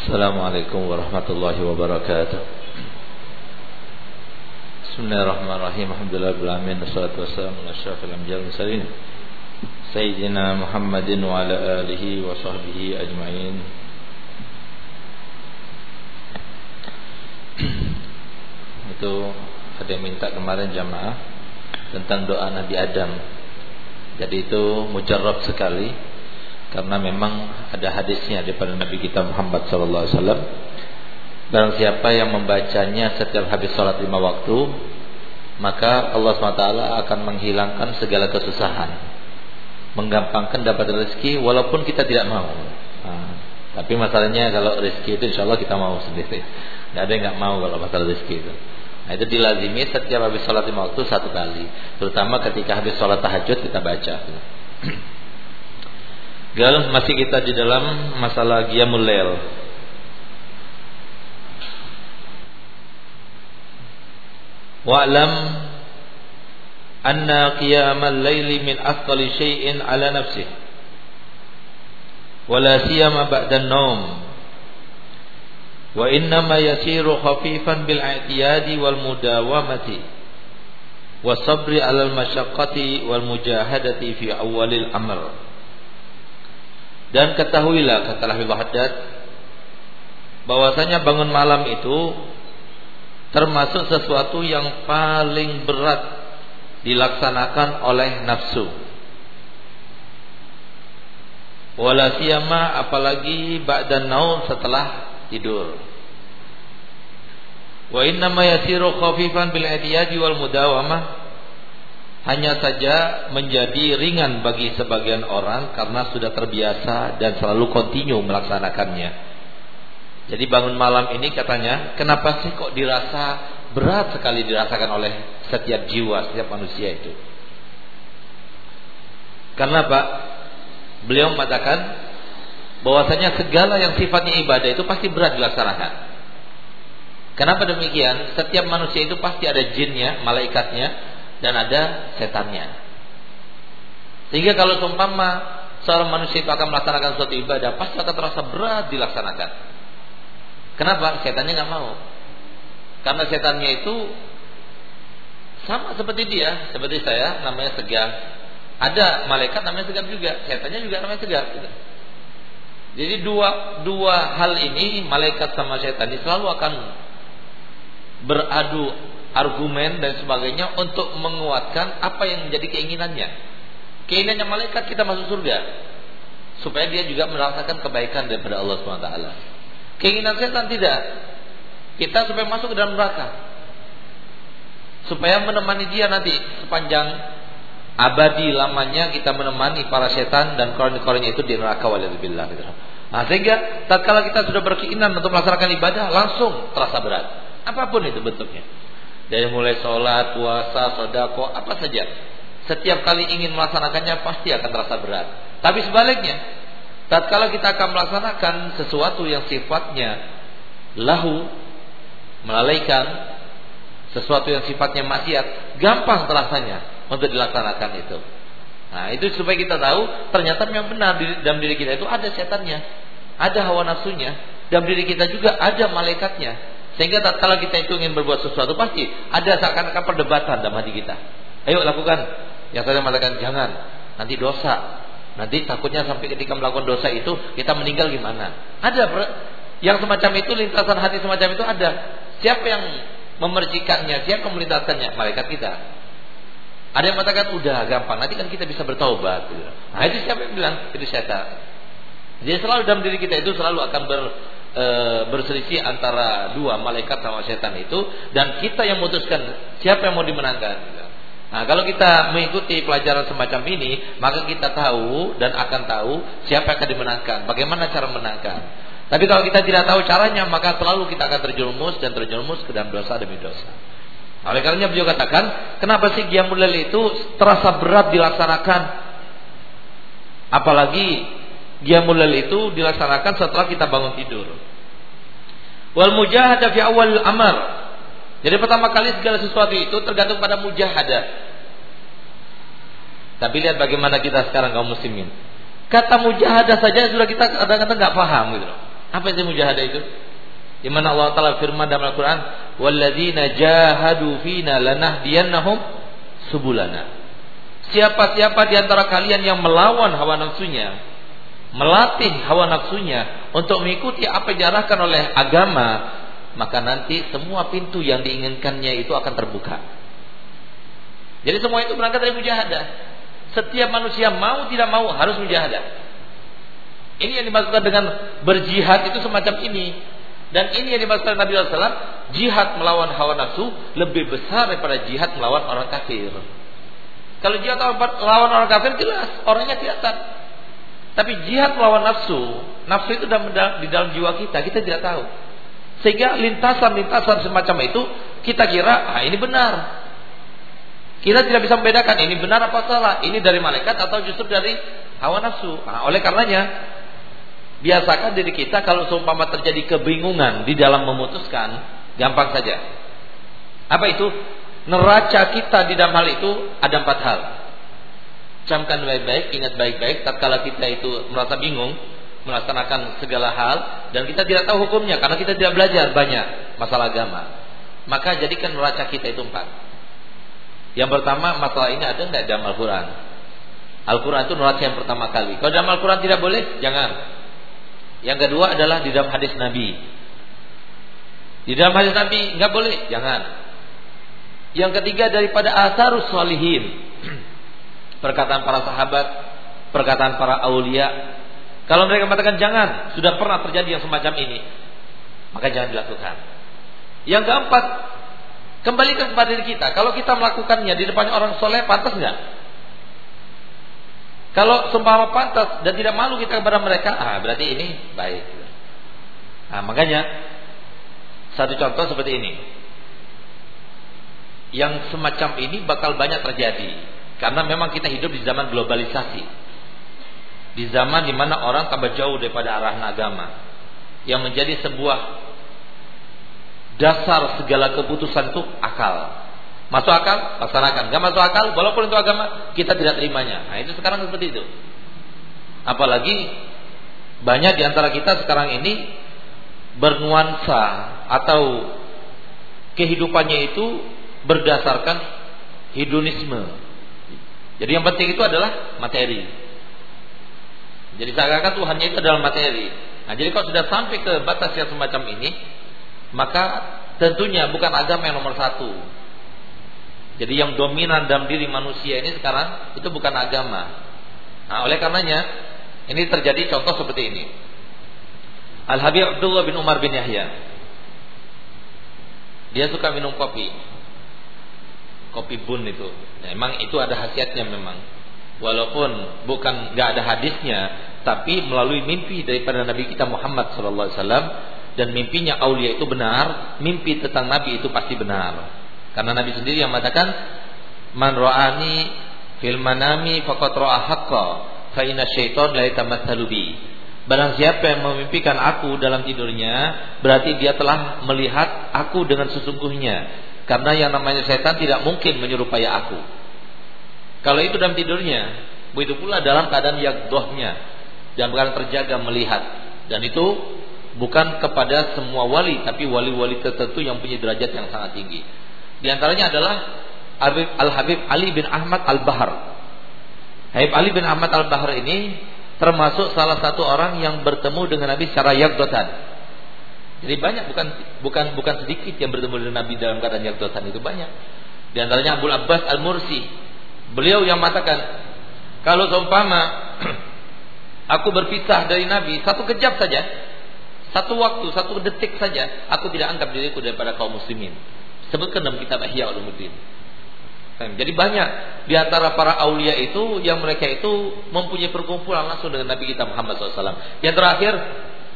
Assalamualaikum warahmatullahi wabarakatuh. Bismillahirrahmanirrahim. Alhamdulillahirrahmanirrahim. Wassalatu wassalamu ala ashrafil anbiya'i wal mursalin. Sayyidina Muhammadin wa ala alihi wa sahbihi ajma'in. Itu ada yang minta kemarin jamaah Tentang doa Nabi Adam. Jadi itu mujarab sekali karena memang ada hadisnya daripada Nabi kita Muhammad sallallahu alaihi wasallam. Barang siapa yang membacanya setiap habis sholat lima waktu maka Allah SWT akan menghilangkan segala kesusahan. Menggampangkan dapat rezeki walaupun kita tidak mau. Nah, tapi masalahnya kalau rezeki itu insya Allah kita mau sendiri. Nggak ada yang nggak mau kalau masalah rezeki itu. Nah, itu dilazimi setiap habis sholat lima waktu satu kali. Terutama ketika habis sholat tahajud kita baca Gal masih kita di dalam masalah qiyamul lail. Wa'lam anna qiyamal laili min afdali syai'in ala nafsih. Wala siyama ba'da an-naum. Wa innama yasiru khafifan bil i'tiyadi wal mudawamati. Wa sabri 'alal masyaqqati wal mujahadati fi awwalil amr. Dan ketahuilah kata Habibullah Haddad bahwasanya bangun malam itu termasuk sesuatu yang paling berat dilaksanakan oleh nafsu. Wala siyama apalagi ba'da naum setelah tidur. Wa inna ma yasiru khafifan bil adiyadi wal mudawamah hanya saja menjadi ringan bagi sebagian orang karena sudah terbiasa dan selalu kontinu melaksanakannya. Jadi bangun malam ini katanya, kenapa sih kok dirasa berat sekali dirasakan oleh setiap jiwa, setiap manusia itu? Karena Pak, beliau mengatakan bahwasanya segala yang sifatnya ibadah itu pasti berat dilaksanakan. Kenapa demikian? Setiap manusia itu pasti ada jinnya, malaikatnya, dan ada setannya. Sehingga kalau seumpama seorang manusia itu akan melaksanakan suatu ibadah, pasti akan terasa berat dilaksanakan. Kenapa? Setannya nggak mau. Karena setannya itu sama seperti dia, seperti saya, namanya segar. Ada malaikat namanya segar juga, setannya juga namanya segar. Jadi dua dua hal ini malaikat sama setan ini selalu akan beradu argumen dan sebagainya untuk menguatkan apa yang menjadi keinginannya. Keinginannya malaikat kita masuk surga supaya dia juga merasakan kebaikan daripada Allah SWT. Keinginan setan tidak. Kita supaya masuk ke dalam neraka. Supaya menemani dia nanti sepanjang abadi lamanya kita menemani para setan dan korin-korinnya itu di neraka walidzubillah gitu. Nah, sehingga tatkala kita sudah berkeinginan untuk melaksanakan ibadah langsung terasa berat. Apa pun itu bentuknya. Dari mulai sholat, puasa, sodako, apa saja. Setiap kali ingin melaksanakannya pasti akan terasa berat. Tapi sebaliknya, tatkala kita akan melaksanakan sesuatu yang sifatnya lahu, melalaikan, sesuatu yang sifatnya maksiat, gampang terasanya untuk dilaksanakan itu. Nah, itu supaya kita tahu ternyata yang benar di dalam diri kita itu ada setannya, ada hawa nafsunya, dalam diri kita juga ada malaikatnya. Sehingga tak kala kita itu ingin berbuat sesuatu pasti ada seakan-akan perdebatan dalam hati kita. Ayo lakukan. Yang saya mengatakan jangan, nanti dosa. Nanti takutnya sampai ketika melakukan dosa itu kita meninggal gimana? Ada yang semacam itu lintasan hati semacam itu ada. Siapa yang memercikannya? Siapa yang melintaskannya? Malaikat kita. Ada yang mengatakan udah gampang, nanti kan kita bisa bertaubat. Nah itu siapa yang bilang? Itu setan. Jadi selalu dalam diri kita itu selalu akan ber, e, berselisih antara dua malaikat sama setan itu dan kita yang memutuskan siapa yang mau dimenangkan. Nah, kalau kita mengikuti pelajaran semacam ini, maka kita tahu dan akan tahu siapa yang akan dimenangkan, bagaimana cara menangkan. Tapi kalau kita tidak tahu caranya, maka selalu kita akan terjerumus dan terjerumus ke dalam dosa demi dosa. Oleh karenanya beliau katakan, kenapa sih Qiyamul itu terasa berat dilaksanakan? Apalagi Qiyamul itu dilaksanakan setelah kita bangun tidur. Wal mujahadah fi awal amar. Jadi pertama kali segala sesuatu itu tergantung pada mujahadah. Tapi lihat bagaimana kita sekarang kaum muslimin. Kata mujahadah saja sudah kita kadang-kadang nggak paham gitu. Apa itu mujahadah itu? Di mana Allah Taala firman dalam Al-Qur'an, "Walladzina jahadu fina lanahdiyannahum subulana." Siapa-siapa di antara kalian yang melawan hawa nafsunya, melatih hawa nafsunya untuk mengikuti apa yang diarahkan oleh agama, maka nanti semua pintu yang diinginkannya itu akan terbuka. Jadi semua itu berangkat dari mujahadah. Setiap manusia mau tidak mau harus mujahadah. Ini yang dimaksudkan dengan berjihad itu semacam ini. Dan ini yang dimaksudkan Nabi SAW, jihad melawan hawa nafsu lebih besar daripada jihad melawan orang kafir. Kalau jihad melawan orang kafir jelas, orangnya kelihatan. Tapi jihad melawan nafsu, nafsu itu di dalam jiwa kita, kita tidak tahu. Sehingga lintasan-lintasan semacam itu kita kira, ah ini benar. Kita tidak bisa membedakan ini benar apa salah, ini dari malaikat atau justru dari hawa nafsu. Nah, oleh karenanya, biasakan diri kita kalau seumpama terjadi kebingungan di dalam memutuskan, gampang saja. Apa itu? Neraca kita di dalam hal itu ada empat hal. Camkan baik-baik, ingat baik-baik. Tatkala kita itu merasa bingung, melaksanakan segala hal dan kita tidak tahu hukumnya karena kita tidak belajar banyak masalah agama. Maka jadikan neraca kita itu empat. Yang pertama masalah ini ada tidak dalam Al-Quran? Al-Quran itu neraca yang pertama kali. Kalau dalam Al-Quran tidak boleh, jangan. Yang kedua adalah di dalam hadis Nabi. Di dalam hadis Nabi nggak boleh, jangan. Yang ketiga daripada asarus solihin. Perkataan para sahabat, perkataan para aulia, kalau mereka mengatakan jangan, sudah pernah terjadi yang semacam ini, maka jangan dilakukan. Yang keempat, kembalikan kepada diri kita. Kalau kita melakukannya di depan orang soleh, pantas nggak? Kalau seumpama pantas dan tidak malu kita kepada mereka, ah berarti ini baik. Nah, makanya satu contoh seperti ini. Yang semacam ini bakal banyak terjadi karena memang kita hidup di zaman globalisasi. Di zaman di mana orang tambah jauh daripada arah agama. Yang menjadi sebuah dasar segala keputusan itu akal. Masuk akal? Laksanakan. Gak masuk akal? Walaupun itu agama kita tidak terimanya. Nah itu sekarang seperti itu. Apalagi banyak di antara kita sekarang ini bernuansa atau kehidupannya itu berdasarkan hedonisme jadi yang penting itu adalah materi jadi seakan-akan Tuhannya itu adalah materi. Nah, jadi kalau sudah sampai ke batas yang semacam ini, maka tentunya bukan agama yang nomor satu. Jadi yang dominan dalam diri manusia ini sekarang itu bukan agama. Nah, oleh karenanya ini terjadi contoh seperti ini. Al Habib Abdullah bin Umar bin Yahya. Dia suka minum kopi. Kopi bun itu. Nah, memang itu ada khasiatnya memang. Walaupun bukan nggak ada hadisnya, tapi melalui mimpi daripada Nabi kita Muhammad sallallahu alaihi wasallam dan mimpinya aulia itu benar, mimpi tentang Nabi itu pasti benar. Karena Nabi sendiri yang mengatakan man ra'ani fil manami faqad ra'a haqqa fa inna syaiton la. Barang siapa yang memimpikan aku dalam tidurnya, berarti dia telah melihat aku dengan sesungguhnya. Karena yang namanya setan tidak mungkin menyerupai aku. Kalau itu dalam tidurnya, begitu pula dalam keadaan yakdohnya, dan bukan terjaga melihat. Dan itu bukan kepada semua wali tapi wali-wali tertentu yang punya derajat yang sangat tinggi. Di antaranya adalah Al Habib Ali bin Ahmad Al Bahar Habib Ali bin Ahmad Al Bahar ini termasuk salah satu orang yang bertemu dengan Nabi secara yakdotan jadi banyak bukan bukan bukan sedikit yang bertemu dengan Nabi dalam keadaan yakdotan itu banyak di antaranya Abu Abbas Al Mursi beliau yang mengatakan kalau seumpama Aku berpisah dari Nabi satu kejap saja, satu waktu, satu detik saja, aku tidak anggap diriku daripada kaum muslimin. Sebutkan dalam kitab Ihya Ulumuddin. Jadi banyak di antara para aulia itu yang mereka itu mempunyai perkumpulan langsung dengan Nabi kita Muhammad SAW. Yang terakhir,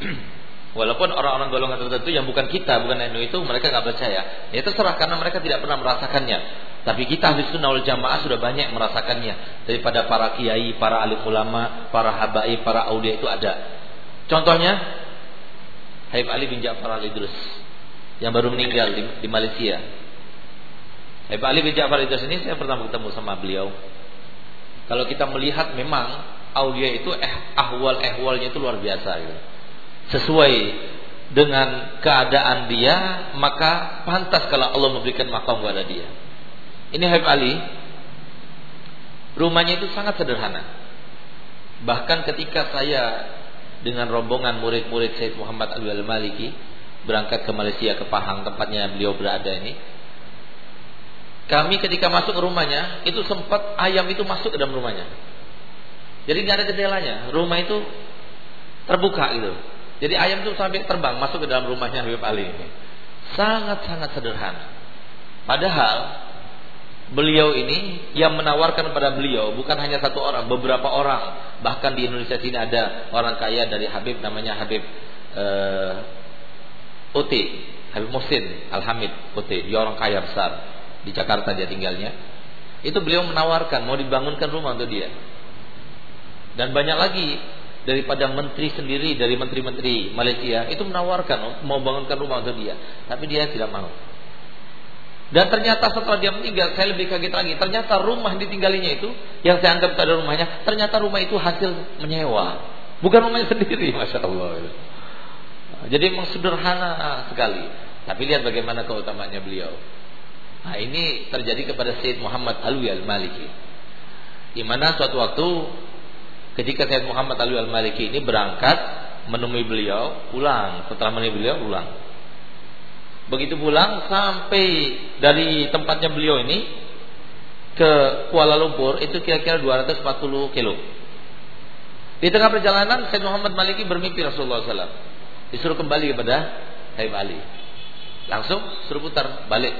walaupun orang-orang golongan tertentu yang bukan kita, bukan NU itu mereka nggak percaya. Ya terserah karena mereka tidak pernah merasakannya. Tapi kita ahli sunnah wal jamaah sudah banyak merasakannya daripada para kiai, para alim ulama, para habaib, para aulia itu ada. Contohnya Habib Ali bin Ja'far al Idrus yang baru meninggal di, di Malaysia. Habib Ali bin Ja'far al Idrus ini saya pernah bertemu sama beliau. Kalau kita melihat memang aulia itu eh ahwal ehwalnya itu luar biasa gitu. Sesuai dengan keadaan dia, maka pantas kalau Allah memberikan makam kepada dia. Ini Habib Ali, rumahnya itu sangat sederhana. Bahkan ketika saya dengan rombongan murid-murid Syed Muhammad Al Maliki berangkat ke Malaysia ke Pahang tempatnya beliau berada ini, kami ketika masuk ke rumahnya itu sempat ayam itu masuk ke dalam rumahnya. Jadi nggak ada jendelanya, rumah itu terbuka gitu. Jadi ayam itu sampai terbang masuk ke dalam rumahnya Habib Ali ini. Sangat-sangat sederhana. Padahal beliau ini yang menawarkan kepada beliau bukan hanya satu orang, beberapa orang. Bahkan di Indonesia sini ada orang kaya dari Habib namanya Habib uh, Uti, Habib Musin Alhamid Uti. Dia orang kaya besar di Jakarta dia tinggalnya. Itu beliau menawarkan mau dibangunkan rumah untuk dia. Dan banyak lagi daripada menteri sendiri dari menteri-menteri Malaysia itu menawarkan mau bangunkan rumah untuk dia, tapi dia tidak mau. Dan ternyata setelah dia meninggal, saya lebih kaget lagi. Ternyata rumah ditinggalinya itu, yang saya anggap ada rumahnya, ternyata rumah itu hasil menyewa, bukan rumahnya sendiri, masya Allah. Jadi memang sederhana sekali. Tapi lihat bagaimana keutamaannya beliau. Nah ini terjadi kepada Syed Muhammad Alwi al-Maliki. Di mana suatu waktu ketika Said Muhammad Ali Al-Maliki ini berangkat menemui beliau, pulang. Setelah menemui beliau, pulang. Begitu pulang sampai dari tempatnya beliau ini ke Kuala Lumpur itu kira-kira 240 kilo. Di tengah perjalanan Said Muhammad Maliki bermimpi Rasulullah SAW. Disuruh kembali kepada Said Ali. Langsung suruh putar balik.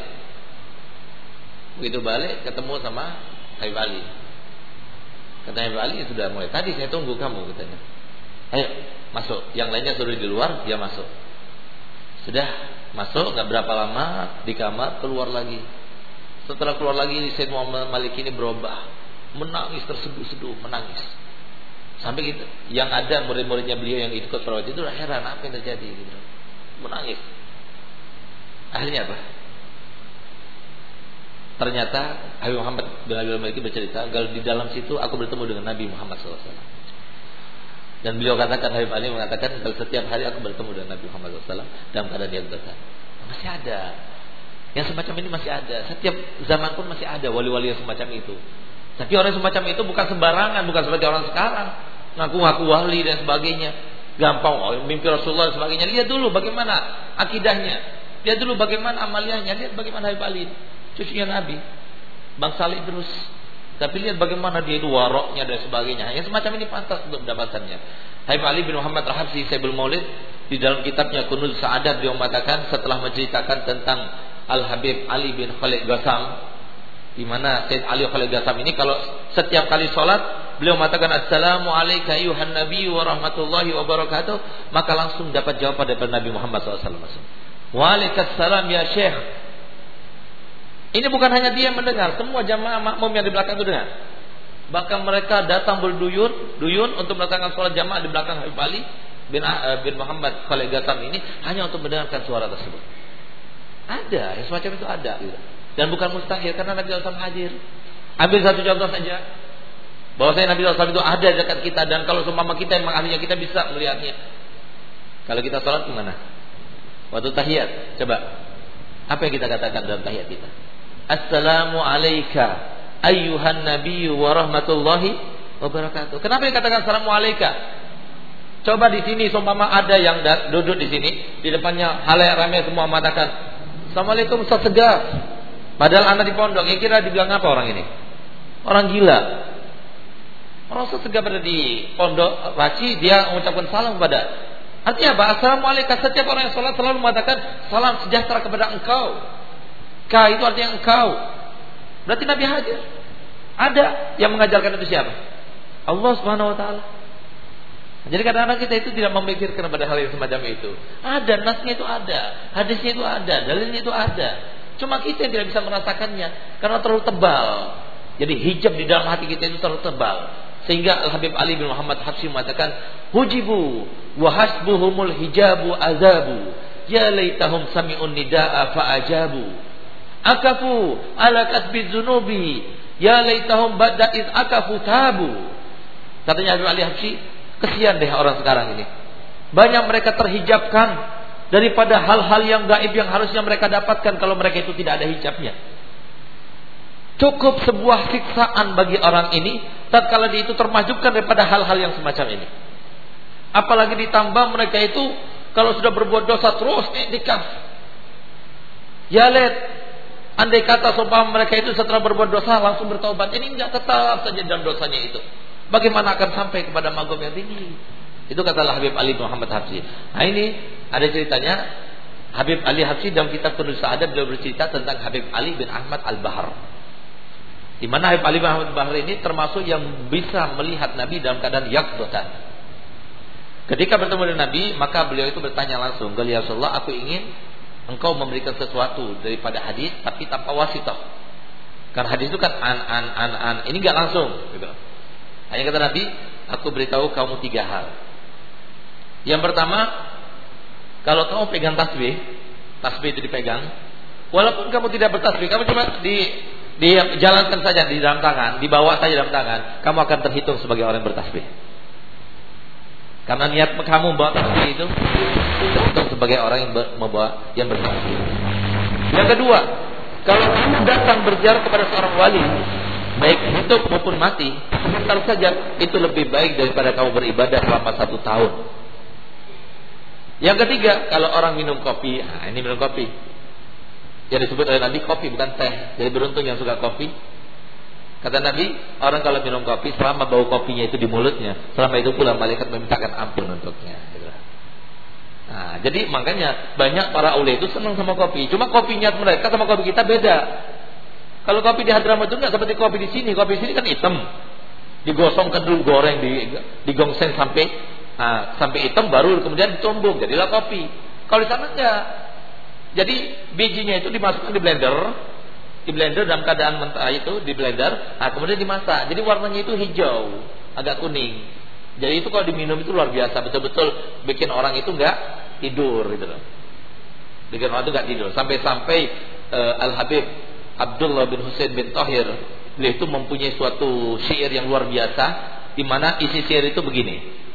Begitu balik ketemu sama Said Ali. Katanya Pak Ali sudah mulai tadi saya tunggu kamu katanya. Ayo masuk. Yang lainnya suruh di luar, dia masuk. Sudah masuk nggak berapa lama di kamar keluar lagi. Setelah keluar lagi Said Muhammad Malik ini berubah, menangis terseduh-seduh, menangis. Sampai gitu. Yang ada murid-muridnya beliau yang ikut perawat itu heran apa yang terjadi gitu. Menangis. Akhirnya apa? Ternyata Habib Muhammad bin Abi Maliki bercerita kalau di dalam situ aku bertemu dengan Nabi Muhammad SAW. Dan beliau katakan Habib Ali mengatakan kalau setiap hari aku bertemu dengan Nabi Muhammad SAW dalam keadaan dia besar. Masih ada. Yang semacam ini masih ada. Setiap zaman pun masih ada wali-wali yang semacam itu. Tapi orang semacam itu bukan sembarangan, bukan seperti orang sekarang. Ngaku-ngaku wali dan sebagainya. Gampang, oh, mimpi Rasulullah dan sebagainya. Lihat dulu bagaimana akidahnya. Lihat dulu bagaimana amaliyahnya. Lihat bagaimana Habib Ali cucunya Nabi. Bang Salih terus. Tapi lihat bagaimana dia itu waroknya dan sebagainya. Yang semacam ini pantas untuk mendapatkannya. Habib Ali bin Muhammad Rahabsi Saibul Maulid di dalam kitabnya Kunuz Sa'adat beliau mengatakan setelah menceritakan tentang Al Habib Ali bin Khalid Ghasam di mana Said Ali Khalid Ghasam ini kalau setiap kali sholat beliau mengatakan Assalamu alayka ayuhan Nabi wa rahmatullahi wa barakatuh maka langsung dapat jawaban dari Nabi Muhammad SAW. Waalaikumsalam ya Syekh ini bukan hanya dia yang mendengar, semua jamaah makmum yang di belakang itu dengar. Bahkan mereka datang berduyun, duyun untuk melaksanakan sholat jamaah di belakang Habib Ali bin, uh, bin Muhammad Gatam ini hanya untuk mendengarkan suara tersebut. Ada, yang semacam itu ada. Dan bukan mustahil karena Nabi SAW hadir. Ambil satu contoh saja. Bahwa saya Nabi SAW itu ada dekat kita dan kalau seumpama kita memang ahlinya kita bisa melihatnya. Kalau kita sholat gimana? Waktu tahiyat, coba. Apa yang kita katakan dalam tahiyat kita? Assalamu alayka ayyuhan nabiyyu wa rahmatullahi wa barakatuh. Kenapa dikatakan assalamu alayka? Coba di sini seumpama ada yang duduk di sini, di depannya halayak ramai semua mengatakan, "Assalamualaikum Ustaz Segar." Padahal anak di pondok, yang kira dibilang apa orang ini? Orang gila. Orang Ustaz Segar berada di pondok Raci, dia mengucapkan salam kepada Artinya apa? Assalamualaikum. Setiap orang yang sholat selalu mengatakan salam sejahtera kepada engkau. Ka itu artinya engkau. Berarti Nabi hadir. Ada yang mengajarkan itu siapa? Allah Subhanahu wa taala. Jadi kadang-kadang kita itu tidak memikirkan pada hal yang semacam itu. Ada, nasnya itu ada, hadisnya itu ada, dalilnya itu ada. Cuma kita yang tidak bisa merasakannya karena terlalu tebal. Jadi hijab di dalam hati kita itu terlalu tebal. Sehingga Al Habib Ali bin Muhammad Habsyi mengatakan, "Hujibu wa hasbuhumul hijabu azabu. Ya laitahum sami'un nidaa fa ajabu." Akafu ala kasbi zunubi ya laitahum ba'da akafu tabu katanya Habib Ali Habsyi kesian deh orang sekarang ini Banyak mereka terhijabkan daripada hal-hal yang gaib yang harusnya mereka dapatkan kalau mereka itu tidak ada hijabnya. Cukup sebuah siksaan bagi orang ini tatkala dia itu termajubkan daripada hal-hal yang semacam ini. Apalagi ditambah mereka itu kalau sudah berbuat dosa terus iktikaf. Ya let, andai kata seumpama mereka itu setelah berbuat dosa langsung bertobat, ini enggak tetap saja dalam dosanya itu. Bagaimana akan sampai kepada magom yang tinggi? Itu katalah Habib Ali Muhammad Habsi. Nah ini ada ceritanya Habib Ali Habsi dalam kitab penulis ada beliau bercerita tentang Habib Ali bin Ahmad Al-Bahar. Di mana Habib Ali bin Ahmad Bahri ini termasuk yang bisa melihat Nabi dalam keadaan yakdotan. Ketika bertemu dengan Nabi, maka beliau itu bertanya langsung, "Ya Rasulullah, aku ingin engkau memberikan sesuatu daripada hadis tapi tanpa wasitah." Karena hadis itu kan an an an an, ini enggak langsung gitu. Hanya kata Nabi, "Aku beritahu kamu tiga hal." Yang pertama, kalau kamu pegang tasbih, tasbih itu dipegang, walaupun kamu tidak bertasbih, kamu cuma di dia jalankan saja di dalam tangan, dibawa saja dalam tangan, kamu akan terhitung sebagai orang yang bertasbih. Karena niat kamu membawa tasbih itu terhitung sebagai orang yang membawa yang bertasbih. Yang kedua, kalau kamu datang berjarak kepada seorang wali, baik hidup maupun mati, sebentar saja itu lebih baik daripada kamu beribadah selama satu tahun. Yang ketiga, kalau orang minum kopi, nah ini minum kopi, yang disebut oleh Nabi kopi bukan teh. Jadi beruntung yang suka kopi. Kata Nabi, orang kalau minum kopi selama bau kopinya itu di mulutnya, selama itu pula malaikat memintakan ampun untuknya. Gitu. Nah, jadi makanya banyak para ulil itu senang sama kopi. Cuma kopinya mereka sama kopi kita beda. Kalau kopi di Hadramaut itu nggak seperti kopi di sini. Kopi di sini kan hitam, digosongkan dulu goreng, digongseng sampai nah, sampai hitam baru kemudian ditumbuk jadilah kopi. Kalau di sana enggak, jadi bijinya itu dimasukkan di blender, di blender dalam keadaan mentah itu di blender, nah kemudian dimasak. Jadi warnanya itu hijau, agak kuning. Jadi itu kalau diminum itu luar biasa, betul-betul bikin orang itu enggak tidur gitu loh. Bikin orang itu enggak tidur. Sampai-sampai uh, Al Habib Abdullah bin Husain bin Tahir beliau itu mempunyai suatu syair yang luar biasa di mana isi syair itu begini.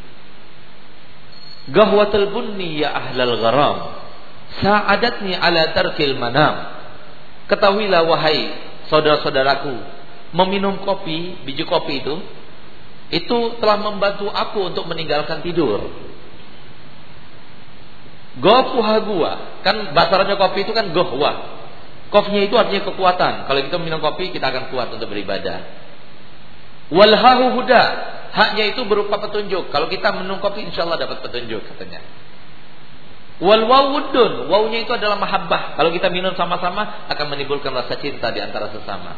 Gahwatul bunni ya ahlal gharam Sa'adatni ala tarkil manam. Ketahuilah wahai saudara-saudaraku, meminum kopi, biji kopi itu itu telah membantu aku untuk meninggalkan tidur. Gopuha gua, kan bahasa kopi itu kan gohwa. Kopinya itu artinya kekuatan. Kalau kita minum kopi, kita akan kuat untuk beribadah. Walhahu huda, haknya itu berupa petunjuk. Kalau kita minum kopi, insya Allah dapat petunjuk katanya. Wal wawudun, wawunya itu adalah mahabbah. Kalau kita minum sama-sama akan menimbulkan rasa cinta di antara sesama.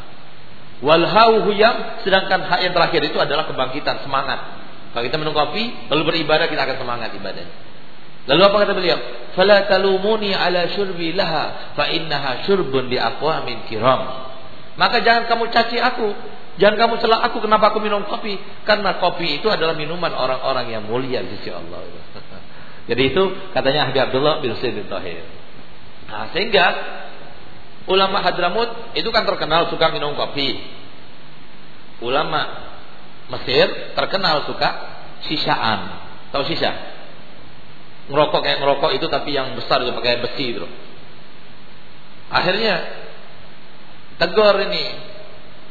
Wal huyam, sedangkan hak yang terakhir itu adalah kebangkitan, semangat. Kalau kita minum kopi, lalu beribadah kita akan semangat ibadah. Lalu apa kata beliau? Fala talumuni ala syurbi laha fa innaha syurbun li aqwamin kiram. Maka jangan kamu caci aku, jangan kamu celah aku kenapa aku minum kopi? Karena kopi itu adalah minuman orang-orang yang mulia di sisi Allah. Jadi itu katanya Habib Abdullah bin bin Tahir. Nah, sehingga ulama Hadramut itu kan terkenal suka minum kopi. Ulama Mesir terkenal suka sisaan. Tahu sisa? Ngerokok kayak ngerokok itu tapi yang besar itu pakai besi itu. Akhirnya tegur ini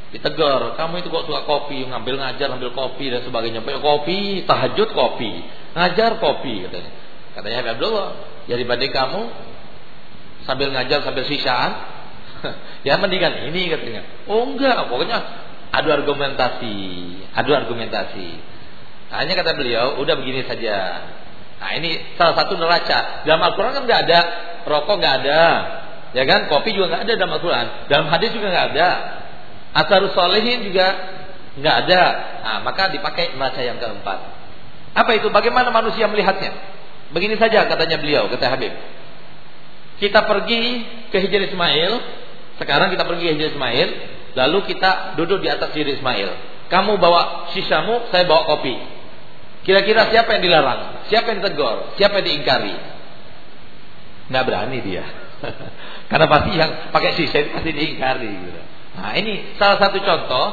ditegur kamu itu kok suka kopi ngambil ngajar ngambil kopi dan sebagainya kopi tahajud kopi ngajar kopi katanya Katanya Habib Abdullah, ya dibanding kamu sambil ngajar sambil sisaan, ya mendingan ini katanya. Oh enggak, pokoknya adu argumentasi, adu argumentasi. Hanya kata beliau, udah begini saja. Nah ini salah satu neraca. Dalam Al-Quran kan nggak ada, rokok nggak ada, ya kan? Kopi juga nggak ada dalam Al-Quran. Dalam hadis juga nggak ada. Asarus solehin juga nggak ada. Nah, maka dipakai neraca yang keempat. Apa itu? Bagaimana manusia melihatnya? Begini saja katanya beliau, kata Habib. Kita pergi ke Hijr Ismail, sekarang kita pergi ke Hijr Ismail, lalu kita duduk di atas Hijr Ismail. Kamu bawa sisamu, saya bawa kopi. Kira-kira siapa yang dilarang? Siapa yang ditegur? Siapa yang diingkari? Nggak berani dia. Karena pasti yang pakai sisa pasti diingkari. Gitu. Nah ini salah satu contoh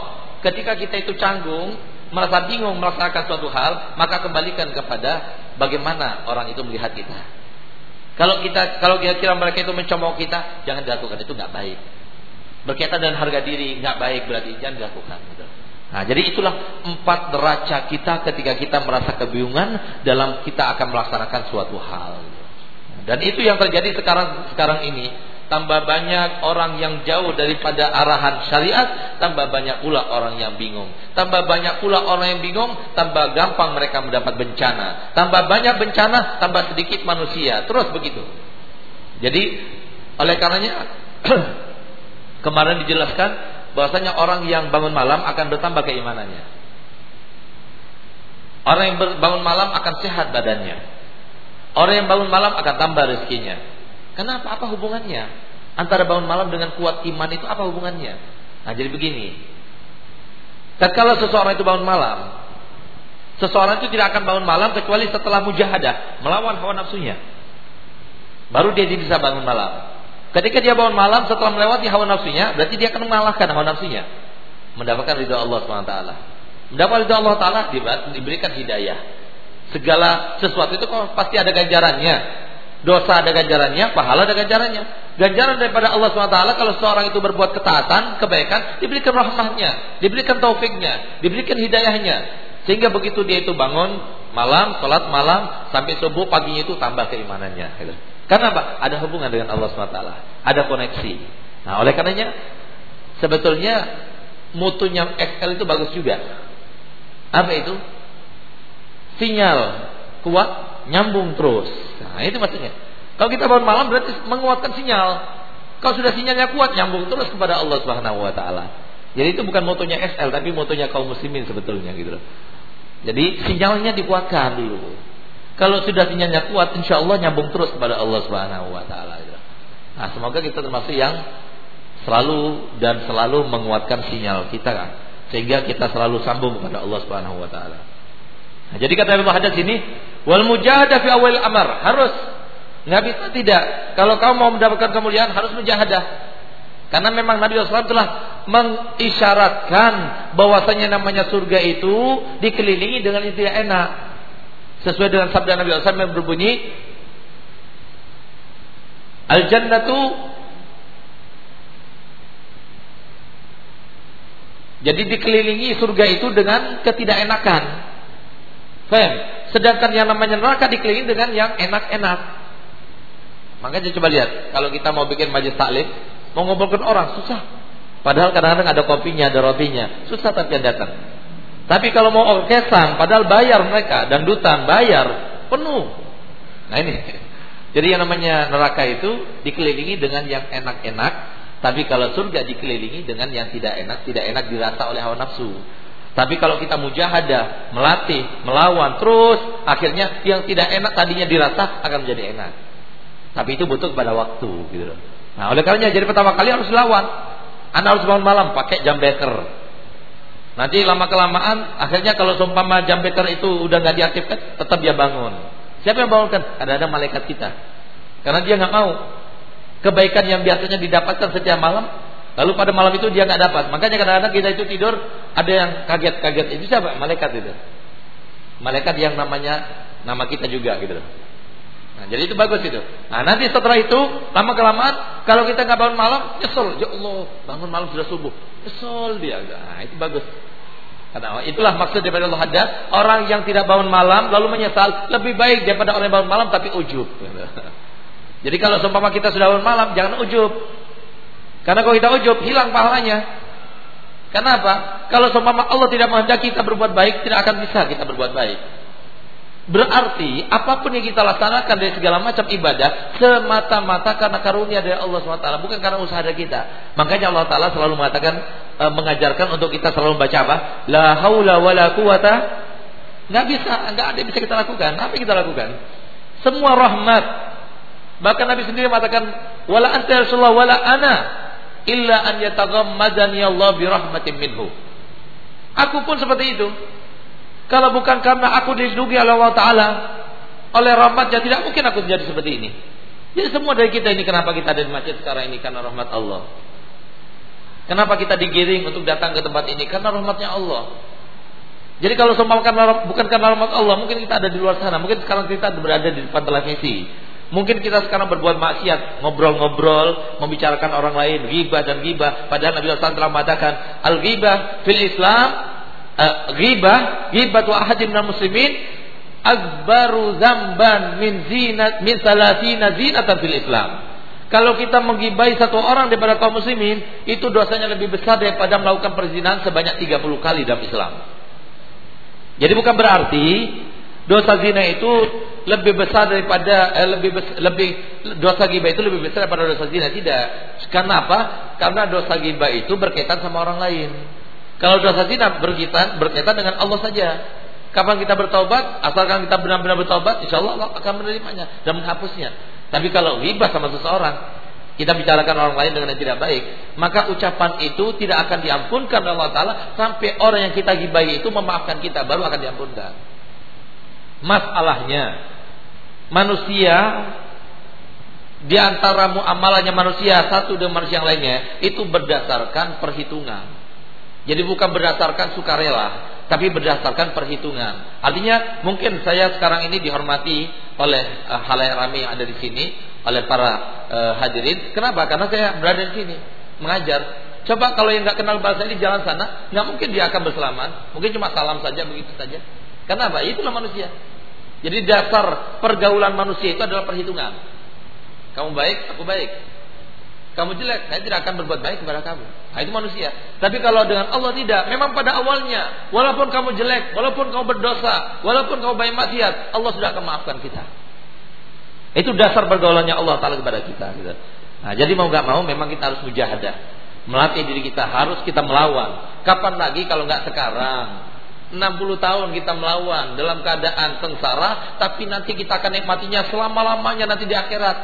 ketika kita itu canggung merasa bingung melaksanakan suatu hal, maka kembalikan kepada bagaimana orang itu melihat kita. Kalau kita kalau kira-kira mereka itu mencemooh kita, jangan dilakukan itu nggak baik. Berkaitan dengan harga diri nggak baik berarti jangan dilakukan. Gitu. Nah, jadi itulah empat neraca kita ketika kita merasa kebingungan dalam kita akan melaksanakan suatu hal. Dan itu yang terjadi sekarang sekarang ini tambah banyak orang yang jauh daripada arahan syariat, tambah banyak pula orang yang bingung. Tambah banyak pula orang yang bingung, tambah gampang mereka mendapat bencana. Tambah banyak bencana, tambah sedikit manusia. Terus begitu. Jadi oleh karenanya kemarin dijelaskan bahwasanya orang yang bangun malam akan bertambah keimanannya. Orang yang bangun malam akan sehat badannya. Orang yang bangun malam akan tambah rezekinya. Kenapa? Apa hubungannya? Antara bangun malam dengan kuat iman itu apa hubungannya? Nah, jadi begini. kalau seseorang itu bangun malam, seseorang itu tidak akan bangun malam kecuali setelah mujahadah, melawan hawa nafsunya. Baru dia bisa bangun malam. Ketika dia bangun malam setelah melewati hawa nafsunya, berarti dia akan mengalahkan hawa nafsunya. Mendapatkan ridha Allah SWT. Mendapat ridha Allah Taala diberikan hidayah. Segala sesuatu itu pasti ada ganjarannya. Dosa ada ganjarannya, pahala ada ganjarannya. Ganjaran daripada Allah SWT kalau seorang itu berbuat ketaatan, kebaikan, diberikan rahmatnya, diberikan taufiknya, diberikan hidayahnya. Sehingga begitu dia itu bangun malam, sholat malam, sampai subuh paginya itu tambah keimanannya. Gitu. Karena apa? Ada hubungan dengan Allah SWT. Ada koneksi. Nah oleh karenanya, sebetulnya mutunya XL itu bagus juga. Apa itu? Sinyal kuat, nyambung terus. Nah, itu maksudnya. Kalau kita bangun malam berarti menguatkan sinyal. Kalau sudah sinyalnya kuat nyambung terus kepada Allah Subhanahu wa taala. Jadi itu bukan motonya SL tapi motonya kaum muslimin sebetulnya gitu loh. Jadi sinyalnya dikuatkan dulu. Kalau sudah sinyalnya kuat insya Allah nyambung terus kepada Allah Subhanahu wa taala gitu. Nah, semoga kita termasuk yang selalu dan selalu menguatkan sinyal kita. Sehingga kita selalu sambung kepada Allah Subhanahu wa taala. Nah, jadi kata Imam Hadas ini, wal mujahadah fi awal amar harus nggak bisa tidak. Kalau kamu mau mendapatkan kemuliaan harus mujahadah. Karena memang Nabi SAW telah mengisyaratkan bahwasanya namanya surga itu dikelilingi dengan yang tidak enak. Sesuai dengan sabda Nabi SAW yang berbunyi, Al jannatu Jadi dikelilingi surga itu dengan ketidakenakan. Faham? Sedangkan yang namanya neraka dikelilingi dengan yang enak-enak. Makanya coba lihat, kalau kita mau bikin majlis taklim, mau ngobrolkan orang susah. Padahal kadang-kadang ada kopinya, ada rotinya, susah tapi yang datang. Tapi kalau mau orkesan, padahal bayar mereka dan dutan bayar penuh. Nah ini. Jadi yang namanya neraka itu dikelilingi dengan yang enak-enak, tapi kalau surga dikelilingi dengan yang tidak enak, tidak enak dirasa oleh hawa nafsu. Tapi kalau kita mujahadah, melatih, melawan terus, akhirnya yang tidak enak tadinya dirasa akan menjadi enak. Tapi itu butuh pada waktu gitu Nah, oleh karenanya jadi pertama kali harus lawan. Anda harus bangun malam pakai jam beker. Nanti lama kelamaan akhirnya kalau seumpama jam beker itu udah nggak diaktifkan, tetap dia bangun. Siapa yang bangunkan? Ada-ada malaikat kita. Karena dia nggak mau kebaikan yang biasanya didapatkan setiap malam Lalu pada malam itu dia nggak dapat. Makanya kadang-kadang kita itu tidur ada yang kaget-kaget. Itu siapa? Malaikat itu. Malaikat yang namanya nama kita juga gitu. Nah, jadi itu bagus itu. Nah, nanti setelah itu lama kelamaan kalau kita nggak bangun malam, nyesel. Ya Allah, bangun malam sudah subuh. Nyesel dia. Nah, itu bagus. Karena itulah maksud daripada Allah ada orang yang tidak bangun malam lalu menyesal lebih baik daripada orang yang bangun malam tapi ujub. Jadi kalau seumpama kita sudah bangun malam jangan ujub. Karena kalau kita ujub hilang pahalanya. Kenapa? Kalau seumpama Allah tidak menghendaki kita berbuat baik, tidak akan bisa kita berbuat baik. Berarti apa pun yang kita laksanakan dari segala macam ibadah semata-mata karena karunia dari Allah SWT, bukan karena usaha dari kita. Makanya Allah Taala selalu mengatakan e, mengajarkan untuk kita selalu membaca apa? La haula wala quwata nggak bisa, nggak ada yang bisa kita lakukan. Apa yang kita lakukan? Semua rahmat. Bahkan Nabi sendiri mengatakan wala anta ya Rasulullah wala ana illa an yataghammadani Allah bi rahmatin minhu. Aku pun seperti itu. Kalau bukan karena aku dilindungi oleh Allah Taala oleh rahmatnya tidak mungkin aku menjadi seperti ini. Jadi semua dari kita ini kenapa kita ada di masjid sekarang ini karena rahmat Allah. Kenapa kita digiring untuk datang ke tempat ini karena rahmatnya Allah. Jadi kalau semua bukan karena rahmat Allah, mungkin kita ada di luar sana, mungkin sekarang kita berada di depan televisi. Mungkin kita sekarang berbuat maksiat, ngobrol-ngobrol, membicarakan orang lain, ghibah dan ghibah. Padahal Nabi SAW telah mengatakan, al-ghibah fil Islam, uh, ghibah, ghibah tu ahadin muslimin, akbaru zamban min zinat min salatina zinatan fil Islam. Kalau kita menggibai satu orang daripada kaum muslimin, itu dosanya lebih besar daripada melakukan perzinahan sebanyak 30 kali dalam Islam. Jadi bukan berarti dosa zina itu lebih besar daripada eh, lebih besar, lebih dosa gibah itu lebih besar daripada dosa zina tidak. Karena apa? Karena dosa gibah itu berkaitan sama orang lain. Kalau dosa zina berkaitan berkaitan dengan Allah saja. Kapan kita bertobat? Asalkan kita benar-benar bertobat, insya Allah Allah akan menerimanya dan menghapusnya. Tapi kalau ghibah sama seseorang, kita bicarakan orang lain dengan yang tidak baik, maka ucapan itu tidak akan diampunkan oleh Allah Taala sampai orang yang kita gibai itu memaafkan kita, baru akan diampunkan. Masalahnya, manusia di antara muamalahnya manusia satu dengan manusia yang lainnya itu berdasarkan perhitungan. Jadi bukan berdasarkan sukarela, tapi berdasarkan perhitungan. Artinya mungkin saya sekarang ini dihormati oleh uh, halayak ramai yang ada di sini, oleh para uh, hadirin. Kenapa? Karena saya berada di sini mengajar. Coba kalau yang nggak kenal bahasa ini jalan sana, nggak mungkin dia akan berselamat. Mungkin cuma salam saja begitu saja. Kenapa? Itulah manusia. Jadi dasar pergaulan manusia itu adalah perhitungan. Kamu baik, aku baik. Kamu jelek, saya tidak akan berbuat baik kepada kamu. Nah, itu manusia. Tapi kalau dengan Allah tidak, memang pada awalnya, walaupun kamu jelek, walaupun kamu berdosa, walaupun kamu baik maksiat, Allah sudah akan maafkan kita. Itu dasar pergaulannya Allah Taala kepada kita. Gitu. Nah, jadi mau nggak mau, memang kita harus mujahadah, melatih diri kita, harus kita melawan. Kapan lagi kalau nggak sekarang? 60 tahun kita melawan dalam keadaan sengsara, tapi nanti kita akan nikmatinya selama-lamanya nanti di akhirat.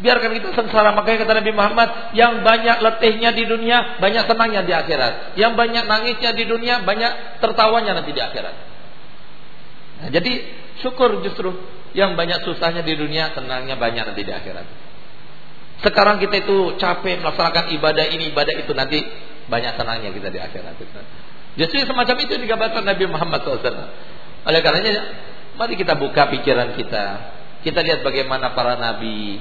Biarkan kita sengsara. Makanya kata Nabi Muhammad, yang banyak letihnya di dunia, banyak tenangnya di akhirat. Yang banyak nangisnya di dunia, banyak tertawanya nanti di akhirat. Nah, jadi syukur justru yang banyak susahnya di dunia, tenangnya banyak nanti di akhirat. Sekarang kita itu capek melaksanakan ibadah ini, ibadah itu nanti banyak tenangnya kita di akhirat. Justru semacam itu digambarkan Nabi Muhammad SAW. Oleh karenanya, mari kita buka pikiran kita. Kita lihat bagaimana para nabi,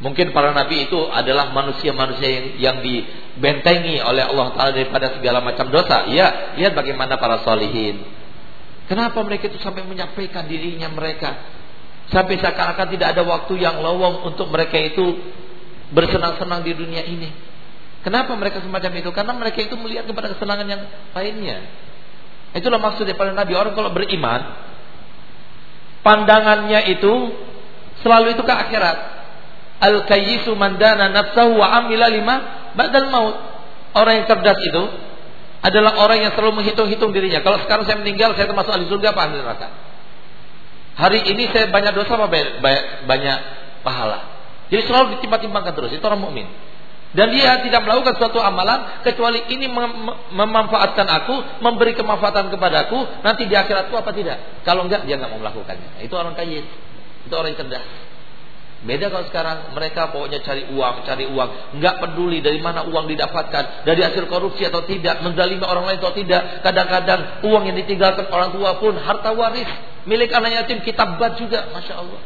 Mungkin para nabi itu adalah manusia-manusia yang, yang dibentengi oleh Allah Taala daripada segala macam dosa. Iya, lihat bagaimana para solihin. Kenapa mereka itu sampai menyampaikan dirinya mereka sampai seakan-akan tidak ada waktu yang lowong untuk mereka itu bersenang-senang di dunia ini. Kenapa mereka semacam itu? Karena mereka itu melihat kepada kesenangan yang lainnya. Itulah maksud daripada Nabi. Orang kalau beriman, pandangannya itu selalu itu ke akhirat. Al kayyisu mandana nafsahu wa amila lima ba'dal maut. Orang yang cerdas itu adalah orang yang selalu menghitung-hitung dirinya. Kalau sekarang saya meninggal, saya termasuk ahli surga apa ahli neraka? Hari ini saya banyak dosa apa banyak, banyak pahala? Jadi selalu ditimbang-timbangkan terus. Itu orang mukmin. Dan dia tidak melakukan suatu amalan kecuali ini mem memanfaatkan aku, memberi kemanfaatan kepadaku, nanti di akhiratku apa tidak? Kalau enggak dia enggak mau melakukannya. Itu orang kaya. Itu orang yang cerdas. Beda kalau sekarang mereka pokoknya cari uang, cari uang, nggak peduli dari mana uang didapatkan, dari hasil korupsi atau tidak, menzalimi orang lain atau tidak. Kadang-kadang uang yang ditinggalkan orang tua pun harta waris milik anak yatim kita buat juga, masya Allah.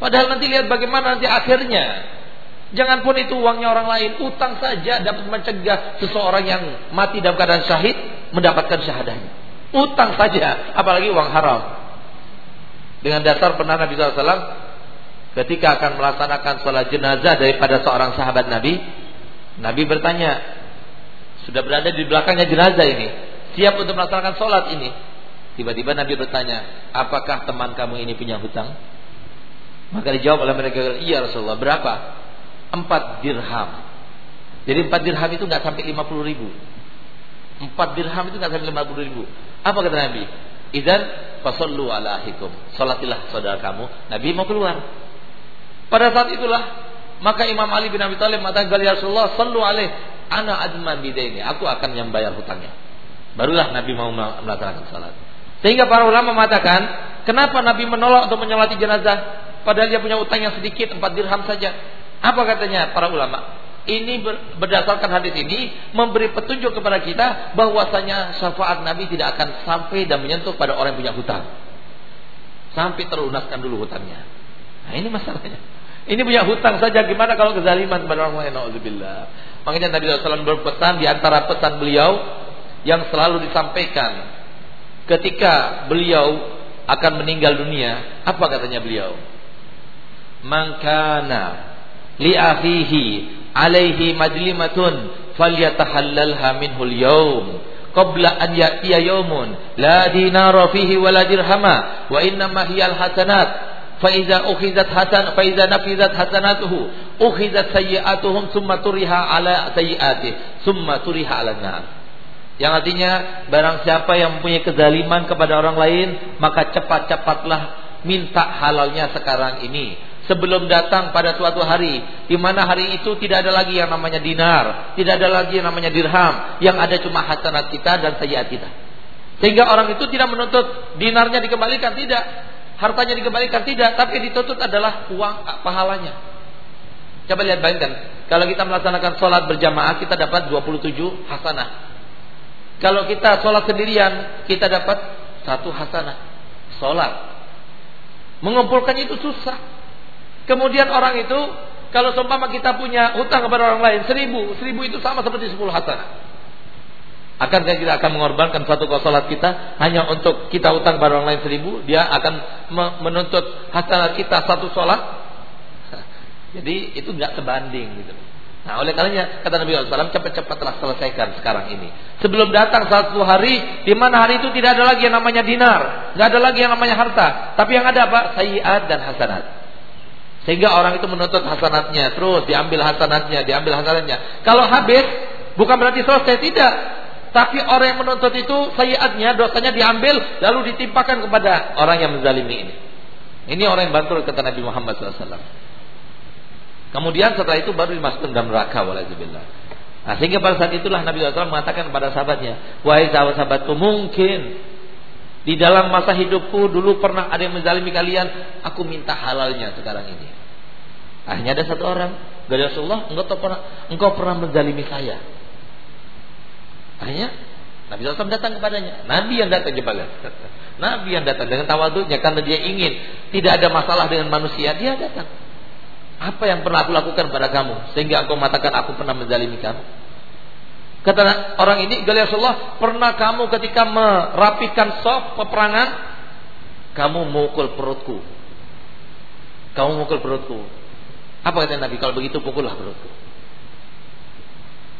Padahal nanti lihat bagaimana nanti akhirnya. Jangan pun itu uangnya orang lain, utang saja dapat mencegah seseorang yang mati dalam keadaan syahid mendapatkan syahadahnya. Utang saja, apalagi uang haram. Dengan dasar pernah Nabi SAW ketika akan melaksanakan sholat jenazah daripada seorang sahabat Nabi, Nabi bertanya, sudah berada di belakangnya jenazah ini, siap untuk melaksanakan sholat ini. Tiba-tiba Nabi bertanya, apakah teman kamu ini punya hutang? Maka dijawab oleh mereka, iya Rasulullah, berapa? Empat dirham. Jadi empat dirham itu nggak sampai lima puluh ribu. Empat dirham itu nggak sampai lima puluh ribu. Apa kata Nabi? Idan fasallu ala hikum. Salatilah saudara kamu. Nabi mau keluar. Pada saat itulah maka Imam Ali bin Abi Thalib mengatakan ya Rasulullah sallu alaih ana adman bidaini aku akan yang bayar hutangnya. Barulah Nabi mau melaksanakan salat. Sehingga para ulama mengatakan, kenapa Nabi menolak untuk menyolati jenazah padahal dia punya utang yang sedikit 4 dirham saja? Apa katanya para ulama? Ini berdasarkan hadis ini memberi petunjuk kepada kita bahwasanya syafaat Nabi tidak akan sampai dan menyentuh pada orang yang punya hutang. Sampai terlunaskan dulu hutangnya. Nah, ini masalahnya. Ini punya hutang saja gimana kalau kezaliman kepada orang lain? Nauzubillah. Makanya Nabi SAW berpesan di antara pesan beliau yang selalu disampaikan ketika beliau akan meninggal dunia, apa katanya beliau? Mangkana li akhihi alaihi majlimatun falyatahallalha minhu al-yawm qabla an ya'tiya yawmun la dinara fihi wa la dirhama wa inna ma hiya al-hasanat fa idza ukhizat hasan fa idza nafizat hasanatuhu ukhizat sayyi'atuhum summa turiha ala sayyi'ati summa turiha ala nar yang artinya barang siapa yang mempunyai kezaliman kepada orang lain maka cepat-cepatlah minta halalnya sekarang ini sebelum datang pada suatu hari di mana hari itu tidak ada lagi yang namanya dinar, tidak ada lagi yang namanya dirham, yang ada cuma hasanat kita dan sayyiat kita. Sehingga orang itu tidak menuntut dinarnya dikembalikan tidak, hartanya dikembalikan tidak, tapi dituntut adalah uang pahalanya. Coba lihat bayangkan, kalau kita melaksanakan sholat berjamaah kita dapat 27 hasanah. Kalau kita sholat sendirian kita dapat satu hasanah. Sholat. Mengumpulkan itu susah. Kemudian orang itu kalau seumpama kita punya hutang kepada orang lain seribu, seribu itu sama seperti sepuluh hasanah. Akankah kita akan mengorbankan satu kosolat kita hanya untuk kita hutang kepada orang lain seribu, dia akan menuntut hasanah kita satu sholat? Jadi itu nggak sebanding gitu. Nah oleh karenanya kata Nabi SAW cepat-cepatlah selesaikan sekarang ini. Sebelum datang satu hari di mana hari itu tidak ada lagi yang namanya dinar, nggak ada lagi yang namanya harta, tapi yang ada apa? Sayiat dan hasanat. Sehingga orang itu menuntut hasanatnya, terus diambil hasanatnya, diambil hasanatnya. Kalau habis, bukan berarti selesai, tidak. Tapi orang yang menuntut itu sayiatnya, dosanya diambil lalu ditimpakan kepada orang yang menzalimi ini. Ini orang yang bantu kata Nabi Muhammad SAW. Kemudian setelah itu baru dimasukkan dalam neraka walazubillah. Nah, sehingga pada saat itulah Nabi SAW mengatakan kepada sahabatnya, wahai sahabat-sahabatku mungkin di dalam masa hidupku dulu pernah ada yang menzalimi kalian, aku minta halalnya sekarang ini. Akhirnya ada satu orang, dari Rasulullah, engkau pernah engkau pernah menzalimi saya. Akhirnya Nabi SAW datang kepadanya. Nabi yang datang kepada Nabi yang datang dengan tawaduknya karena dia ingin tidak ada masalah dengan manusia, dia datang. Apa yang pernah aku lakukan pada kamu sehingga engkau mengatakan aku pernah menzalimi kamu? Kata orang ini, Gali Rasulullah, pernah kamu ketika merapikan sop peperangan, kamu mukul perutku. Kamu mukul perutku. Apa kata Nabi? Kalau begitu pukullah perutku.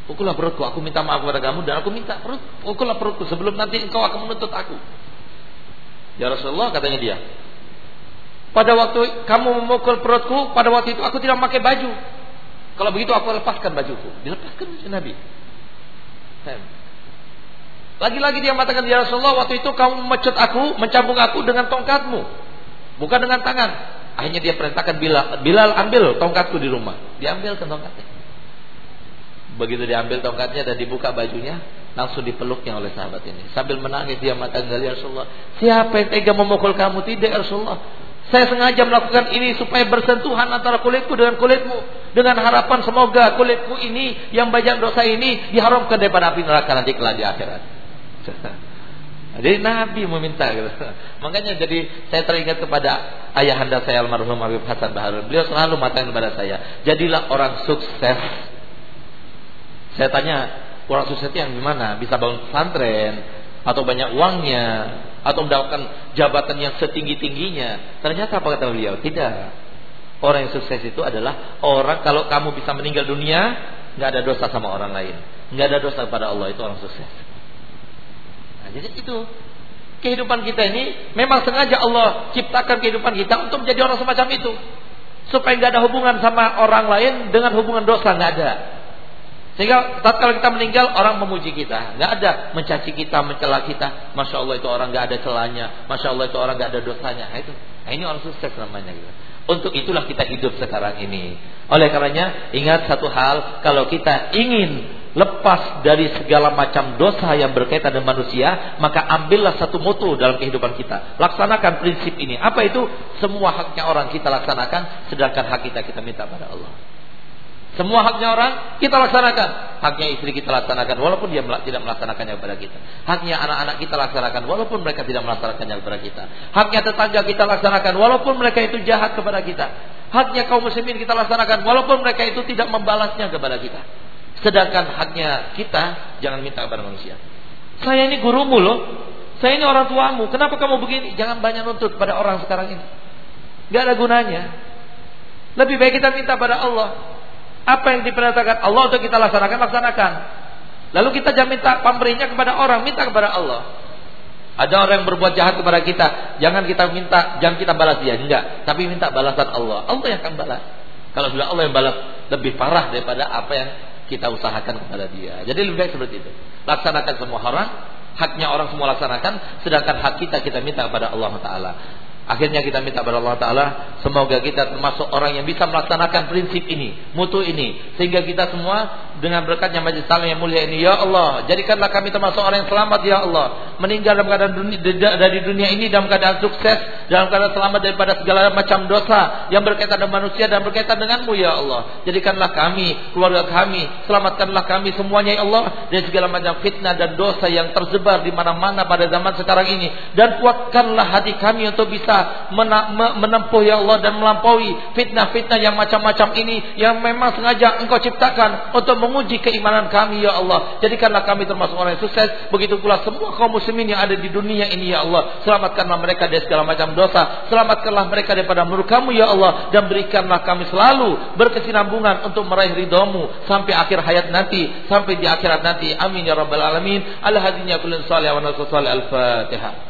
Pukullah perutku. Aku minta maaf kepada kamu dan aku minta perut. Pukullah perutku sebelum nanti engkau akan menuntut aku. Ya Rasulullah katanya dia. Pada waktu kamu memukul perutku, pada waktu itu aku tidak memakai baju. Kalau begitu aku lepaskan bajuku. Dilepaskan Nabi. Lagi-lagi dia mengatakan ya Rasulullah waktu itu kamu memecut aku, mencambuk aku dengan tongkatmu, bukan dengan tangan. Akhirnya dia perintahkan Bilal, Bilal ambil tongkatku di rumah. Diambil ke tongkatnya. Begitu diambil tongkatnya dan dibuka bajunya, langsung dipeluknya oleh sahabat ini. Sambil menangis dia mengatakan ya Rasulullah, siapa yang tega memukul kamu? Tidak ya Rasulullah. Saya sengaja melakukan ini supaya bersentuhan antara kulitku dengan kulitmu. Dengan harapan semoga kulitku ini yang banyak dosa ini diharamkan daripada api neraka nanti kelak di akhirat. Jadi Nabi meminta gitu. Makanya jadi saya teringat kepada ayahanda saya almarhum Habib Hasan Baharul. Beliau selalu mengatakan kepada saya, jadilah orang sukses. Saya tanya, orang sukses yang gimana? Bisa bangun pesantren atau banyak uangnya atau mendapatkan jabatan yang setinggi-tingginya. Ternyata apa kata beliau? Tidak. Orang yang sukses itu adalah orang kalau kamu bisa meninggal dunia, nggak ada dosa sama orang lain, nggak ada dosa pada Allah itu orang sukses. Nah, jadi itu kehidupan kita ini memang sengaja Allah ciptakan kehidupan kita untuk menjadi orang semacam itu, supaya nggak ada hubungan sama orang lain dengan hubungan dosa nggak ada. Sehingga saat kalau kita meninggal orang memuji kita, nggak ada mencaci kita, mencela kita. Masya Allah itu orang nggak ada celahnya, masya Allah itu orang nggak ada dosanya. Nah, itu, nah, ini orang sukses namanya. Gitu. Untuk itulah kita hidup sekarang ini. Oleh karenanya ingat satu hal, kalau kita ingin lepas dari segala macam dosa yang berkaitan dengan manusia, maka ambillah satu moto dalam kehidupan kita. Laksanakan prinsip ini. Apa itu? Semua haknya orang kita laksanakan, sedangkan hak kita kita minta pada Allah. Semua haknya orang kita laksanakan. Haknya istri kita laksanakan walaupun dia tidak melaksanakannya kepada kita. Haknya anak-anak kita laksanakan walaupun mereka tidak melaksanakannya kepada kita. Haknya tetangga kita laksanakan walaupun mereka itu jahat kepada kita. Haknya kaum muslimin kita laksanakan walaupun mereka itu tidak membalasnya kepada kita. Sedangkan haknya kita jangan minta kepada manusia. Saya ini gurumu loh. Saya ini orang tuamu. Kenapa kamu begini? Jangan banyak nuntut pada orang sekarang ini. Gak ada gunanya. Lebih baik kita minta pada Allah. Apa yang diperintahkan Allah untuk kita laksanakan, laksanakan. Lalu kita jangan minta pemberinya kepada orang, minta kepada Allah. Ada orang yang berbuat jahat kepada kita, jangan kita minta, jangan kita balas dia, enggak. Tapi minta balasan Allah. Allah yang akan balas. Kalau sudah Allah yang balas lebih parah daripada apa yang kita usahakan kepada dia. Jadi lebih baik seperti itu. Laksanakan semua orang, haknya orang semua laksanakan, sedangkan hak kita kita minta kepada Allah Taala. Akhirnya kita minta kepada Allah Ta'ala Semoga kita termasuk orang yang bisa melaksanakan prinsip ini Mutu ini. Sehingga kita semua dengan berkatnya majlis salam yang mulia ini Ya Allah Jadikanlah kami termasuk orang yang selamat Ya Allah. Meninggal dalam keadaan dunia, dari dunia ini Dalam keadaan sukses Dalam keadaan selamat daripada segala macam dosa Yang berkaitan dengan manusia dan berkaitan denganmu Ya Allah. Jadikanlah kami, keluarga kami Selamatkanlah kami semuanya Ya Allah Dari segala macam fitnah dan dosa yang tersebar di mana-mana pada zaman sekarang ini. Dan kuatkanlah hati kami untuk bisa menempuh ya Allah dan melampaui fitnah-fitnah yang macam-macam ini yang memang sengaja Engkau ciptakan untuk menguji keimanan kami ya Allah. Jadikanlah kami termasuk orang yang sukses. Begitu pula semua kaum muslimin yang ada di dunia ini ya Allah. Selamatkanlah mereka dari segala macam dosa. Selamatkanlah mereka daripada murkamu ya Allah dan berikanlah kami selalu berkesinambungan untuk meraih ridhamu sampai akhir hayat nanti, sampai di akhirat nanti. Amin ya rabbal alamin. Al hadinya kullun salih wa Al-Fatihah.